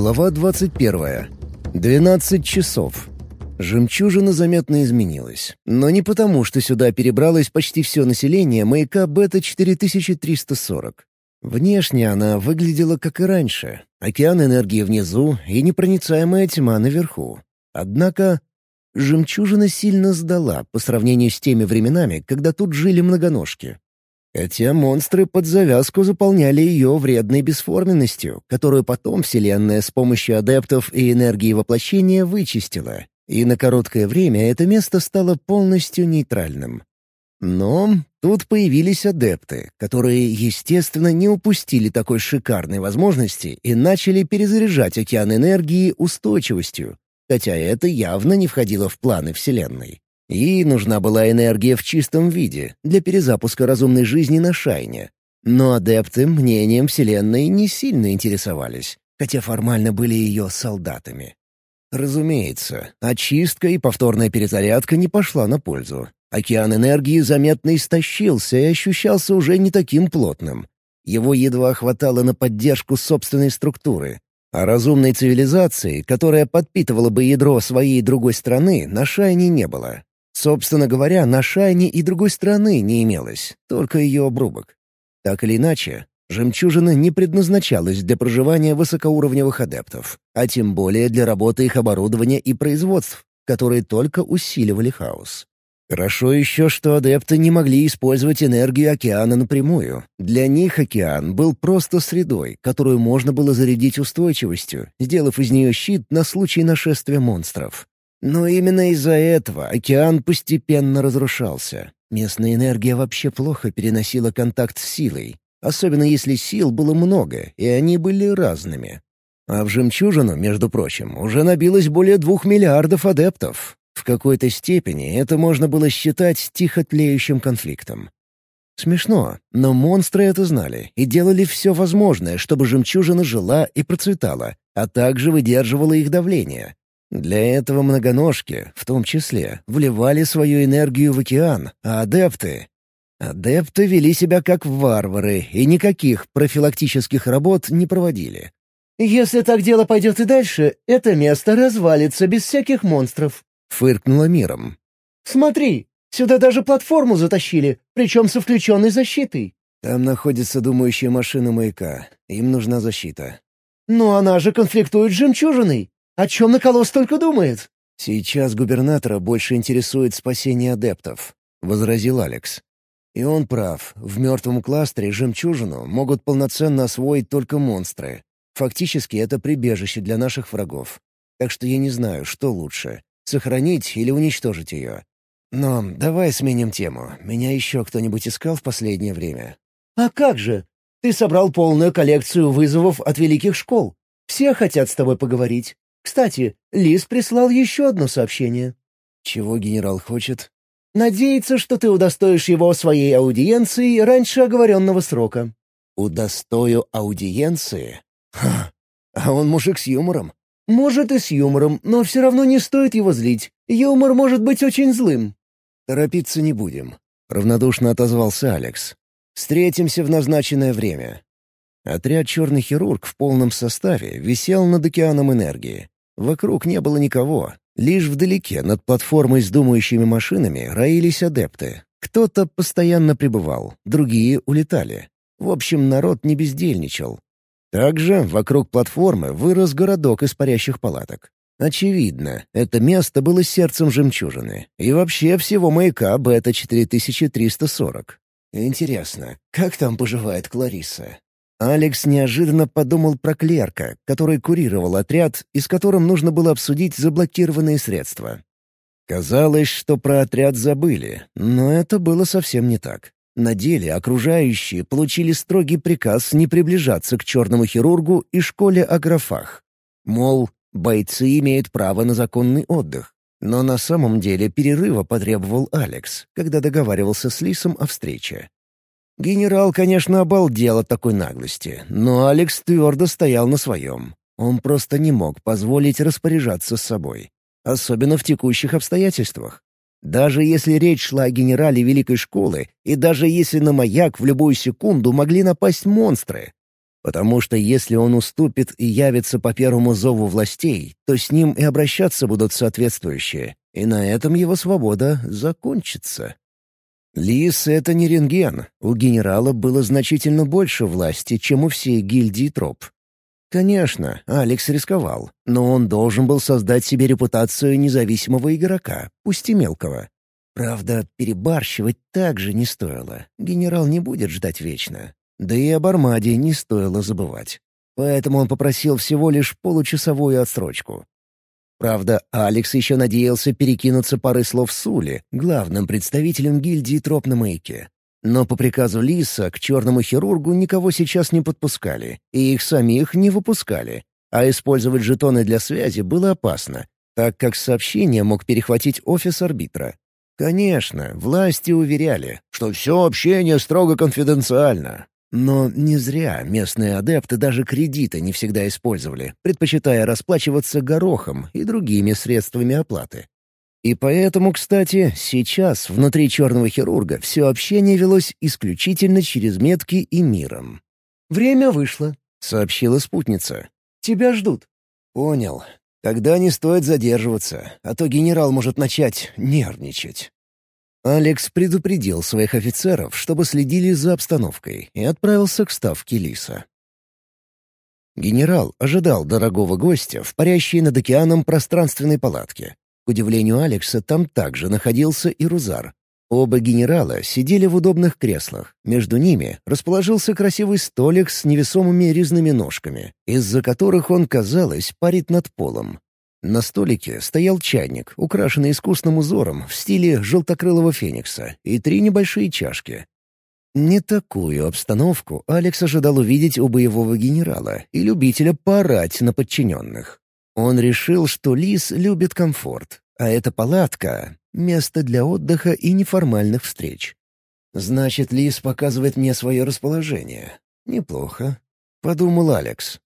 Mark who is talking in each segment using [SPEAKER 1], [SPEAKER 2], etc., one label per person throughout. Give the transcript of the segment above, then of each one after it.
[SPEAKER 1] Глава 21. 12 часов. Жемчужина заметно изменилась. Но не потому, что сюда перебралось почти все население маяка Бета-4340. Внешне она выглядела как и раньше. Океан энергии внизу и непроницаемая тьма наверху. Однако жемчужина сильно сдала по сравнению с теми временами, когда тут жили многоножки. Хотя монстры под завязку заполняли ее вредной бесформенностью, которую потом Вселенная с помощью адептов и энергии воплощения вычистила, и на короткое время это место стало полностью нейтральным. Но тут появились адепты, которые, естественно, не упустили такой шикарной возможности и начали перезаряжать океан энергии устойчивостью, хотя это явно не входило в планы Вселенной. Ей нужна была энергия в чистом виде для перезапуска разумной жизни на Шайне. Но адепты мнением Вселенной не сильно интересовались, хотя формально были ее солдатами. Разумеется, очистка и повторная перезарядка не пошла на пользу. Океан энергии заметно истощился и ощущался уже не таким плотным. Его едва хватало на поддержку собственной структуры. А разумной цивилизации, которая подпитывала бы ядро своей другой страны, на Шайне не было. Собственно говоря, на Шайне и другой страны не имелось, только ее обрубок. Так или иначе, жемчужина не предназначалась для проживания высокоуровневых адептов, а тем более для работы их оборудования и производств, которые только усиливали хаос. Хорошо еще, что адепты не могли использовать энергию океана напрямую. Для них океан был просто средой, которую можно было зарядить устойчивостью, сделав из нее щит на случай нашествия монстров. Но именно из-за этого океан постепенно разрушался. Местная энергия вообще плохо переносила контакт с силой, особенно если сил было много, и они были разными. А в жемчужину, между прочим, уже набилось более двух миллиардов адептов. В какой-то степени это можно было считать тихо тлеющим конфликтом. Смешно, но монстры это знали и делали все возможное, чтобы жемчужина жила и процветала, а также выдерживала их давление. Для этого многоножки, в том числе, вливали свою энергию в океан, а адепты... Адепты вели себя как варвары и никаких профилактических работ не проводили.
[SPEAKER 2] «Если так дело пойдет и дальше, это место развалится без всяких монстров», —
[SPEAKER 1] фыркнула миром.
[SPEAKER 2] «Смотри, сюда даже платформу затащили, причем со включенной защитой».
[SPEAKER 1] «Там находится думающая машина маяка. Им нужна защита».
[SPEAKER 2] «Но она же конфликтует с жемчужиной. О чем Наколос только думает?»
[SPEAKER 1] «Сейчас губернатора больше интересует спасение адептов», — возразил Алекс. «И он прав. В мертвом кластере жемчужину могут полноценно освоить только монстры. Фактически это прибежище для наших врагов. Так что я не знаю, что лучше — сохранить или уничтожить ее. Но давай сменим тему. Меня еще кто-нибудь искал в последнее время?»
[SPEAKER 2] «А как же? Ты собрал полную коллекцию вызовов от великих школ. Все хотят с тобой поговорить. Кстати, Лис прислал еще одно сообщение.
[SPEAKER 1] Чего генерал хочет?
[SPEAKER 2] Надеется, что ты удостоишь его своей аудиенции раньше оговоренного срока.
[SPEAKER 1] Удостою аудиенции? Ха, а он мужик с юмором.
[SPEAKER 2] Может и с юмором, но все равно не стоит его злить. Юмор может быть очень злым.
[SPEAKER 1] Торопиться не будем. Равнодушно отозвался Алекс. Встретимся в назначенное время. Отряд «Черный хирург» в полном составе висел над океаном энергии. Вокруг не было никого. Лишь вдалеке, над платформой с думающими машинами, роились адепты. Кто-то постоянно пребывал, другие улетали. В общем, народ не бездельничал. Также вокруг платформы вырос городок из парящих палаток. Очевидно, это место было сердцем жемчужины. И вообще всего маяка Бета-4340. Интересно, как там поживает Клариса? Алекс неожиданно подумал про клерка, который курировал отряд и с которым нужно было обсудить заблокированные средства. Казалось, что про отряд забыли, но это было совсем не так. На деле окружающие получили строгий приказ не приближаться к черному хирургу и школе агрофах. Мол, бойцы имеют право на законный отдых. Но на самом деле перерыва потребовал Алекс, когда договаривался с Лисом о встрече. Генерал, конечно, обалдел от такой наглости, но Алекс твердо стоял на своем. Он просто не мог позволить распоряжаться с собой. Особенно в текущих обстоятельствах. Даже если речь шла о генерале Великой Школы, и даже если на маяк в любую секунду могли напасть монстры. Потому что если он уступит и явится по первому зову властей, то с ним и обращаться будут соответствующие, и на этом его свобода закончится. Лис — это не рентген. У генерала было значительно больше власти, чем у всей гильдии троп. Конечно, Алекс рисковал, но он должен был создать себе репутацию независимого игрока, пусть и мелкого. Правда, перебарщивать также не стоило. Генерал не будет ждать вечно. Да и об Армаде не стоило забывать. Поэтому он попросил всего лишь получасовую отсрочку. Правда, Алекс еще надеялся перекинуться парой слов с главным представителем гильдии троп на маяке. Но по приказу Лиса к черному хирургу никого сейчас не подпускали, и их самих не выпускали. А использовать жетоны для связи было опасно, так как сообщение мог перехватить офис арбитра. Конечно, власти уверяли, что все общение строго конфиденциально. Но не зря местные адепты даже кредиты не всегда использовали, предпочитая расплачиваться горохом и другими средствами оплаты. И поэтому, кстати, сейчас внутри черного хирурга все общение велось исключительно через метки и миром.
[SPEAKER 2] «Время вышло», —
[SPEAKER 1] сообщила спутница.
[SPEAKER 2] «Тебя ждут».
[SPEAKER 1] «Понял. Тогда не стоит задерживаться, а то генерал может начать нервничать». Алекс предупредил своих офицеров, чтобы следили за обстановкой, и отправился к ставке Лиса. Генерал ожидал дорогого гостя в парящей над океаном пространственной палатке. К удивлению Алекса, там также находился и Рузар. Оба генерала сидели в удобных креслах. Между ними расположился красивый столик с невесомыми резными ножками, из-за которых он, казалось, парит над полом. На столике стоял чайник, украшенный искусным узором в стиле желтокрылого феникса, и три небольшие чашки. Не такую обстановку Алекс ожидал увидеть у боевого генерала и любителя поорать на подчиненных. Он решил, что лис любит комфорт, а эта палатка — место для отдыха и неформальных встреч. «Значит, лис показывает мне свое расположение. Неплохо», — подумал Алекс.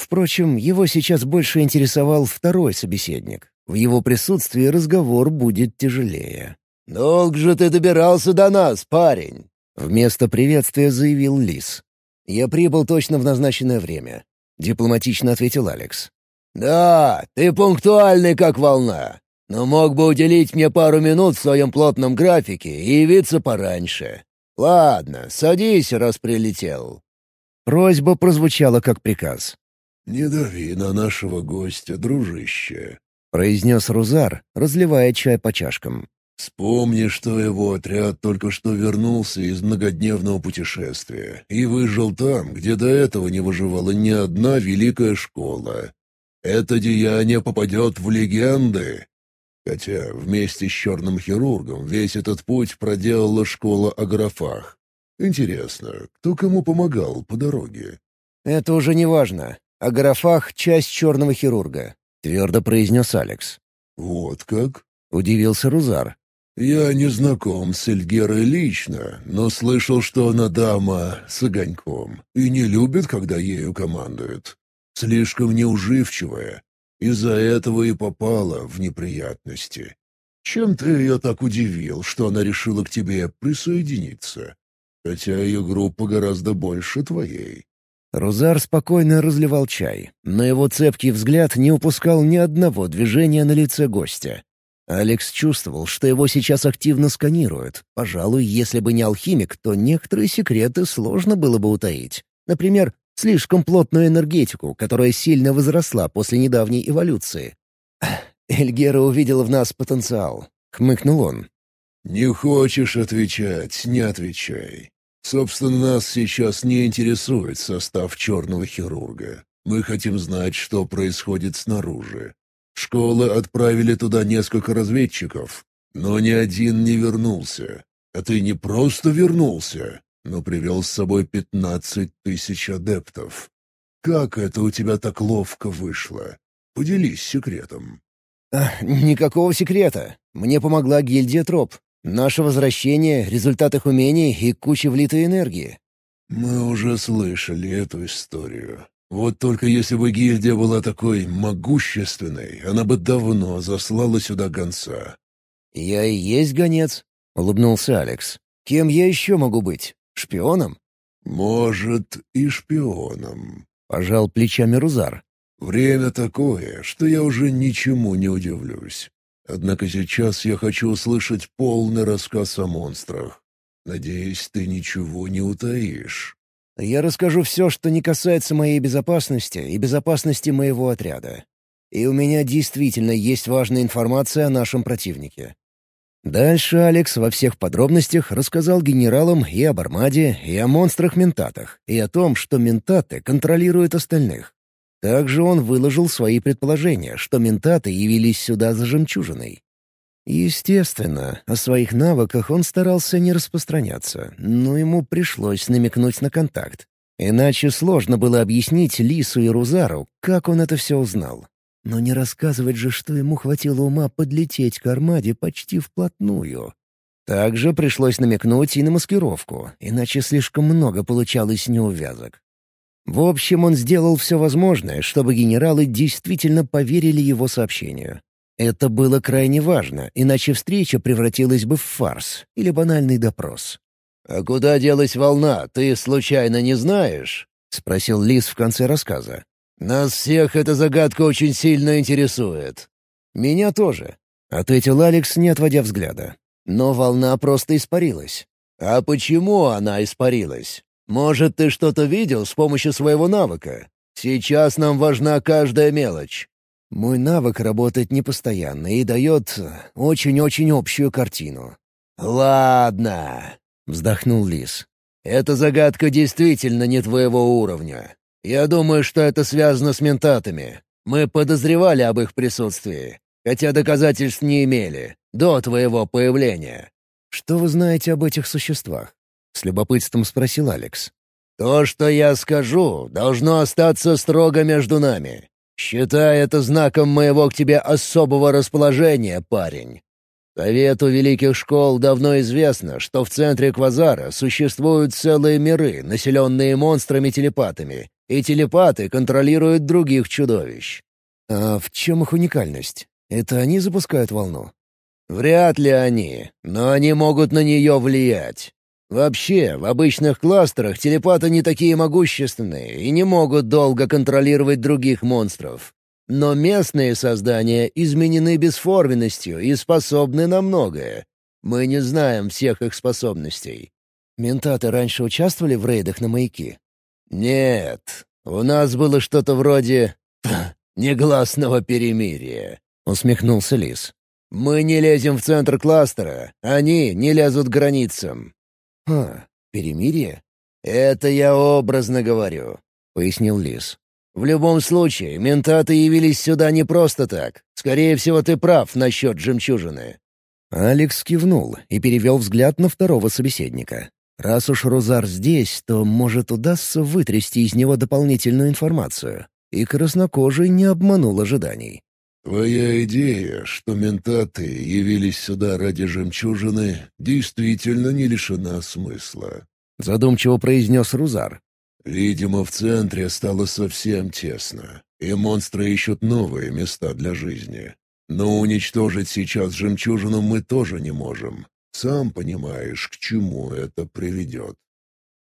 [SPEAKER 1] Впрочем, его сейчас больше интересовал второй собеседник. В его присутствии разговор будет тяжелее.
[SPEAKER 3] «Долг же ты добирался до нас, парень!»
[SPEAKER 1] Вместо приветствия заявил Лис. «Я прибыл точно в назначенное время», — дипломатично ответил Алекс.
[SPEAKER 3] «Да, ты пунктуальный, как волна. Но мог бы уделить мне пару минут в своем плотном графике и явиться пораньше. Ладно, садись, раз прилетел».
[SPEAKER 1] Просьба прозвучала как приказ.
[SPEAKER 4] «Не дави на нашего гостя, дружище», —
[SPEAKER 1] произнес Рузар, разливая чай по чашкам.
[SPEAKER 4] «Вспомни, что его отряд только что вернулся из многодневного путешествия и выжил там, где до этого не выживала ни одна великая школа. Это деяние попадет в легенды. Хотя вместе с черным хирургом весь этот путь проделала школа о графах. Интересно, кто кому помогал по дороге?»
[SPEAKER 1] «Это уже не важно. О графах — часть черного хирурга», — твердо произнес Алекс.
[SPEAKER 4] «Вот как?»
[SPEAKER 1] — удивился Рузар.
[SPEAKER 4] «Я не знаком с Эльгерой лично, но слышал, что она дама с огоньком и не любит, когда ею командуют. Слишком неуживчивая. Из-за этого и попала в неприятности. Чем ты ее так удивил, что она решила к тебе присоединиться? Хотя ее группа гораздо больше твоей».
[SPEAKER 1] Рузар спокойно разливал чай, но его цепкий взгляд не упускал ни одного движения на лице гостя. Алекс чувствовал, что его сейчас активно сканируют. Пожалуй, если бы не алхимик, то некоторые секреты сложно было бы утаить. Например, слишком плотную энергетику, которая сильно возросла после недавней эволюции. «Эльгера увидела в нас потенциал», — хмыкнул он.
[SPEAKER 4] «Не хочешь отвечать — не отвечай. Собственно, нас сейчас не интересует состав черного хирурга. Мы хотим знать, что происходит снаружи. Школы отправили туда несколько разведчиков, но ни один не вернулся. А ты не просто вернулся, но привел с собой пятнадцать тысяч адептов. Как это у тебя так ловко вышло? Поделись секретом.
[SPEAKER 1] «Никакого секрета. Мне помогла гильдия Троп. Наше возвращение, результат их умений и куча влитой энергии».
[SPEAKER 4] «Мы уже слышали эту историю. Вот только если бы гильдия была такой могущественной, она бы давно заслала сюда гонца».
[SPEAKER 1] «Я и есть гонец», — улыбнулся Алекс. «Кем я еще могу быть? Шпионом?»
[SPEAKER 4] «Может, и шпионом», —
[SPEAKER 1] пожал плечами Рузар.
[SPEAKER 4] «Время такое, что я уже ничему не удивлюсь. Однако сейчас я хочу услышать полный рассказ о монстрах. Надеюсь, ты ничего не утаишь».
[SPEAKER 1] «Я расскажу все, что не касается моей безопасности и безопасности моего отряда. И у меня действительно есть важная информация о нашем противнике. Дальше Алекс во всех подробностях рассказал генералам и об Армаде, и о монстрах-ментатах, и о том, что ментаты контролируют остальных. Также он выложил свои предположения, что ментаты явились сюда за жемчужиной. Естественно, о своих навыках он старался не распространяться, но ему пришлось намекнуть на контакт. Иначе сложно было объяснить Лису и Рузару, как он это все узнал. Но не рассказывать же, что ему хватило ума подлететь к армаде почти вплотную. Также пришлось намекнуть и на маскировку, иначе слишком много получалось неувязок. В общем, он сделал все возможное, чтобы генералы действительно поверили его сообщению. Это было крайне важно, иначе встреча превратилась бы в фарс или банальный допрос.
[SPEAKER 3] «А куда делась волна, ты случайно не знаешь?» — спросил Лис в конце рассказа. «Нас всех эта загадка очень сильно интересует».
[SPEAKER 1] «Меня тоже», — ответил Алекс, не отводя взгляда. «Но волна просто испарилась».
[SPEAKER 3] «А почему она испарилась? Может, ты что-то видел с помощью своего навыка? Сейчас нам важна каждая мелочь».
[SPEAKER 1] «Мой навык работает непостоянно и дает очень-очень общую картину».
[SPEAKER 3] «Ладно», — вздохнул Лис. «Эта загадка действительно не твоего уровня. Я думаю, что это связано с ментатами. Мы подозревали об их присутствии, хотя доказательств не имели, до твоего появления».
[SPEAKER 1] «Что вы знаете об этих существах?» — с любопытством спросил Алекс.
[SPEAKER 3] «То, что я скажу, должно остаться строго между нами. Считай это знаком моего к тебе особого расположения, парень. Совету великих школ давно известно, что в центре Квазара существуют целые миры, населенные монстрами-телепатами, и телепаты контролируют других чудовищ.
[SPEAKER 1] А в чем их уникальность? Это они запускают волну?
[SPEAKER 3] Вряд ли они, но они могут на нее влиять. Вообще, в обычных кластерах телепаты не такие могущественные и не могут долго контролировать других монстров. Но местные создания изменены бесформенностью и способны на многое. Мы не знаем всех их способностей.
[SPEAKER 1] Ментаты раньше участвовали в рейдах на маяки?
[SPEAKER 3] «Нет, у нас было что-то вроде... негласного перемирия», — усмехнулся Лис. «Мы не лезем в центр кластера, они не лезут к границам».
[SPEAKER 1] «А, перемирие?»
[SPEAKER 3] «Это я образно говорю», — пояснил Лис. «В любом случае, ментаты явились сюда не просто так. Скорее всего, ты прав насчет жемчужины».
[SPEAKER 1] Алекс кивнул и перевел взгляд на второго собеседника. Раз уж Розар здесь, то, может, удастся вытрясти из него дополнительную информацию. И краснокожий не обманул ожиданий.
[SPEAKER 4] «Твоя идея, что ментаты явились сюда ради жемчужины, действительно не лишена смысла», —
[SPEAKER 1] задумчиво произнес Рузар.
[SPEAKER 4] «Видимо, в центре стало совсем тесно, и монстры ищут новые места для жизни. Но уничтожить сейчас жемчужину мы тоже не можем. Сам понимаешь, к чему это приведет».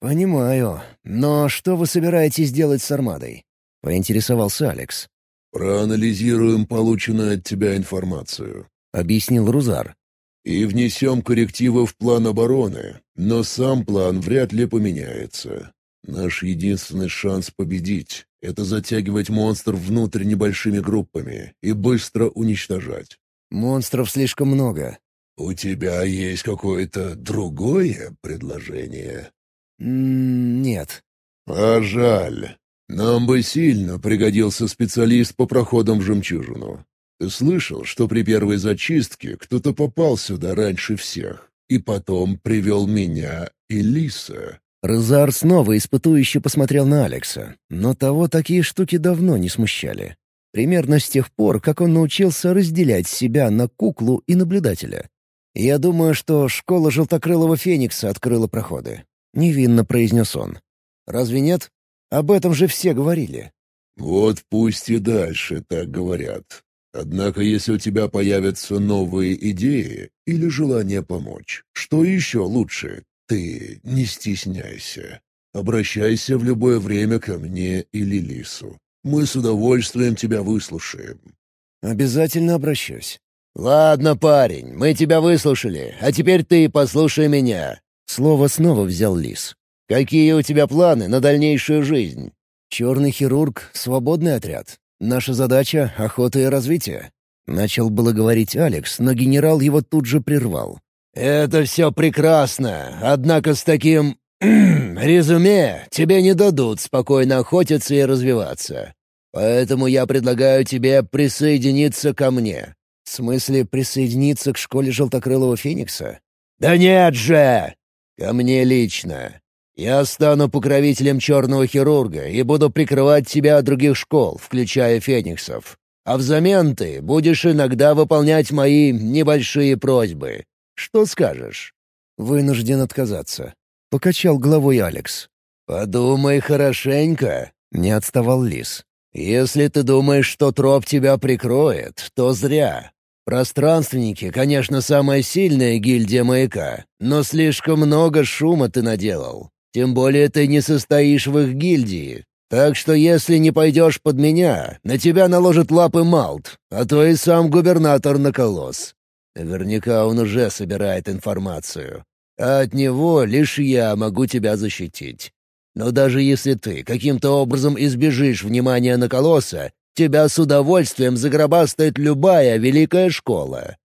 [SPEAKER 1] «Понимаю. Но что вы собираетесь делать с армадой?» — поинтересовался Алекс.
[SPEAKER 4] «Проанализируем полученную от тебя информацию», —
[SPEAKER 1] объяснил Рузар.
[SPEAKER 4] «И внесем коррективы в план обороны, но сам план вряд ли поменяется. Наш единственный шанс победить — это затягивать монстров внутрь небольшими группами и быстро уничтожать».
[SPEAKER 1] «Монстров слишком много.
[SPEAKER 4] «У тебя есть какое-то другое предложение?»
[SPEAKER 1] «Нет».
[SPEAKER 4] «А жаль. Нам бы сильно пригодился специалист по проходам в жемчужину. Ты слышал, что при первой зачистке кто-то попал сюда раньше всех, и потом привел меня и Лиса?»
[SPEAKER 1] Розар снова испытующе посмотрел на Алекса, но того такие штуки давно не смущали. Примерно с тех пор, как он научился разделять себя на куклу и наблюдателя. «Я думаю, что школа желтокрылого феникса открыла проходы», — невинно произнес он. «Разве нет? Об этом же все говорили».
[SPEAKER 4] «Вот пусть и дальше так говорят. Однако если у тебя появятся новые идеи или желание помочь, что еще лучше, ты не стесняйся. Обращайся в любое время ко мне или Лису. Мы с удовольствием тебя выслушаем».
[SPEAKER 1] «Обязательно обращусь».
[SPEAKER 3] «Ладно, парень, мы тебя выслушали, а теперь ты послушай меня».
[SPEAKER 1] Слово снова взял Лис.
[SPEAKER 3] «Какие у тебя планы на дальнейшую жизнь?»
[SPEAKER 1] «Черный хирург — свободный отряд. Наша задача — охота и развитие». Начал было говорить Алекс, но генерал его тут же прервал.
[SPEAKER 3] «Это все прекрасно, однако с таким... резюме тебе не дадут спокойно охотиться и развиваться. Поэтому я предлагаю тебе присоединиться ко мне».
[SPEAKER 1] «В смысле присоединиться к школе Желтокрылого Феникса?»
[SPEAKER 3] «Да нет же! Ко мне лично. Я стану покровителем черного хирурга и буду прикрывать тебя от других школ, включая фениксов. А взамен ты будешь иногда выполнять мои небольшие просьбы. Что скажешь?»
[SPEAKER 1] «Вынужден отказаться», — покачал головой Алекс.
[SPEAKER 3] «Подумай хорошенько», —
[SPEAKER 1] не отставал Лис.
[SPEAKER 3] «Если ты думаешь, что троп тебя прикроет, то зря. Пространственники, конечно, самая сильная гильдия маяка, но слишком много шума ты наделал. Тем более ты не состоишь в их гильдии. Так что если не пойдешь под меня, на тебя наложит лапы Малт, а то и сам губернатор на колосс. Наверняка он уже собирает информацию. А от него лишь я могу тебя защитить. Но даже если ты каким-то образом избежишь внимания на колосса, тебя с удовольствием загробастает любая великая школа».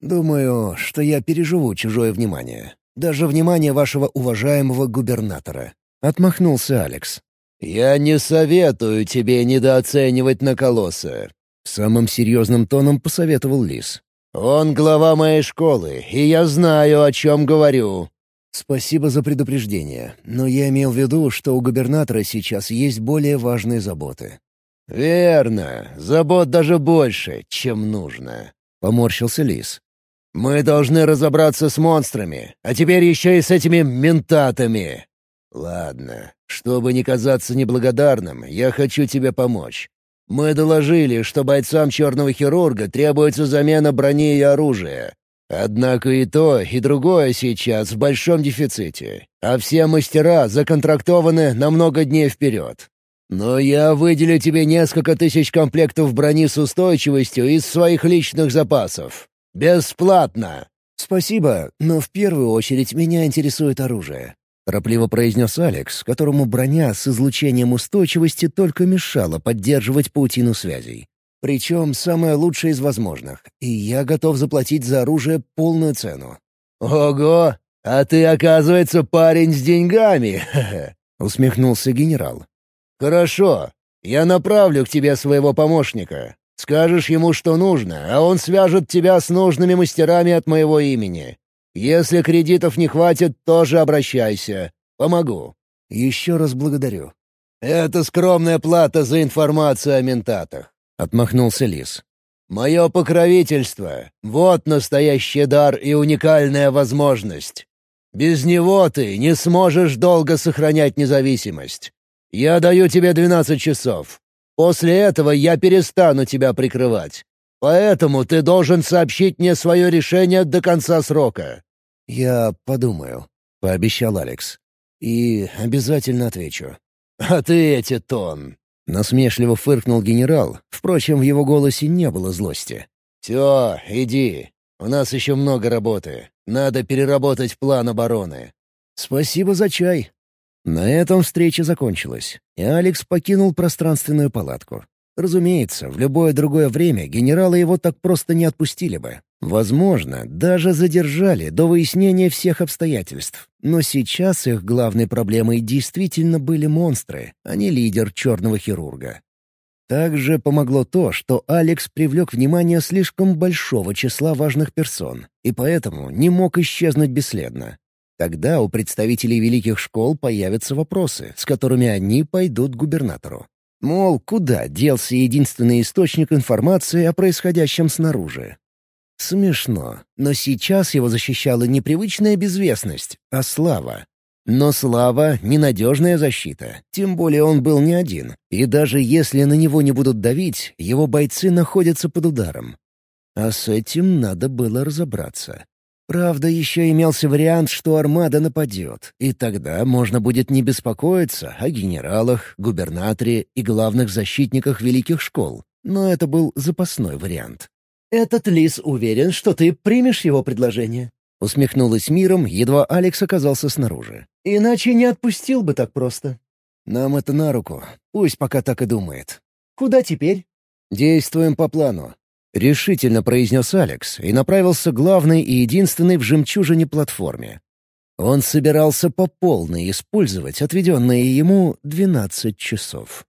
[SPEAKER 1] «Думаю, что я переживу чужое внимание. Даже внимание вашего уважаемого губернатора», — отмахнулся Алекс.
[SPEAKER 3] «Я не советую тебе недооценивать Наколоса», — самым серьезным тоном посоветовал Лис. «Он глава моей школы, и я знаю, о чем говорю».
[SPEAKER 1] «Спасибо за предупреждение, но я имел в виду, что у губернатора сейчас есть более важные заботы».
[SPEAKER 3] «Верно. Забот даже больше, чем нужно», — поморщился Лис. «Мы должны разобраться с монстрами, а теперь еще и с этими ментатами. Ладно, чтобы не казаться неблагодарным, я хочу тебе помочь. Мы доложили, что бойцам черного хирурга требуется замена брони и оружия. Однако и то, и другое сейчас в большом дефиците, а все мастера законтрактованы на много дней вперед. Но я выделю тебе несколько тысяч комплектов брони с устойчивостью из своих личных запасов. Бесплатно!»
[SPEAKER 1] «Спасибо, но в первую очередь меня интересует оружие», — торопливо произнес Алекс, которому броня с излучением устойчивости только мешала поддерживать паутину связей. Причем самое лучшее из возможных, и я готов заплатить за оружие полную цену.
[SPEAKER 3] «Ого! А ты, оказывается, парень с деньгами!» — усмехнулся генерал. «Хорошо. Я направлю к тебе своего помощника. Скажешь ему, что нужно, а он свяжет тебя с нужными мастерами от моего имени. Если кредитов не хватит, тоже обращайся. Помогу».
[SPEAKER 1] «Еще раз благодарю».
[SPEAKER 3] «Это скромная плата за информацию о ментатах», — отмахнулся Лис. «Мое покровительство — вот настоящий дар и уникальная возможность. Без него ты не сможешь долго сохранять независимость. Я даю тебе двенадцать часов. После этого я перестану тебя прикрывать. Поэтому ты должен сообщить мне свое решение до конца срока».
[SPEAKER 1] «Я подумаю», — пообещал Алекс. «И обязательно отвечу».
[SPEAKER 3] «А ты эти тон!»
[SPEAKER 1] — насмешливо фыркнул генерал. Впрочем, в его голосе не было злости.
[SPEAKER 3] «Все, иди. У нас еще много работы. Надо переработать план обороны».
[SPEAKER 1] «Спасибо за чай», на этом встреча закончилась, и Алекс покинул пространственную палатку. Разумеется, в любое другое время генералы его так просто не отпустили бы. Возможно, даже задержали до выяснения всех обстоятельств. Но сейчас их главной проблемой действительно были монстры, а не лидер черного хирурга. Также помогло то, что Алекс привлек внимание слишком большого числа важных персон, и поэтому не мог исчезнуть бесследно. Тогда у представителей великих школ появятся вопросы, с которыми они пойдут к губернатору. Мол, куда делся единственный источник информации о происходящем снаружи? Смешно, но сейчас его защищала не привычная безвестность, а слава. Но слава — ненадежная защита, тем более он был не один, и даже если на него не будут давить, его бойцы находятся под ударом. А с этим надо было разобраться. Правда, еще имелся вариант, что армада нападет, и тогда можно будет не беспокоиться о генералах, губернаторе и главных защитниках великих школ. Но это был запасной вариант.
[SPEAKER 2] «Этот лис уверен, что ты примешь его предложение», —
[SPEAKER 1] усмехнулась миром, едва Алекс оказался снаружи.
[SPEAKER 2] «Иначе не отпустил бы так просто».
[SPEAKER 1] «Нам это на руку. Пусть пока так и думает».
[SPEAKER 2] «Куда теперь?»
[SPEAKER 1] «Действуем по плану. — решительно произнес Алекс и направился к главной и единственной в жемчужине платформе. Он собирался по полной использовать отведенные ему 12 часов.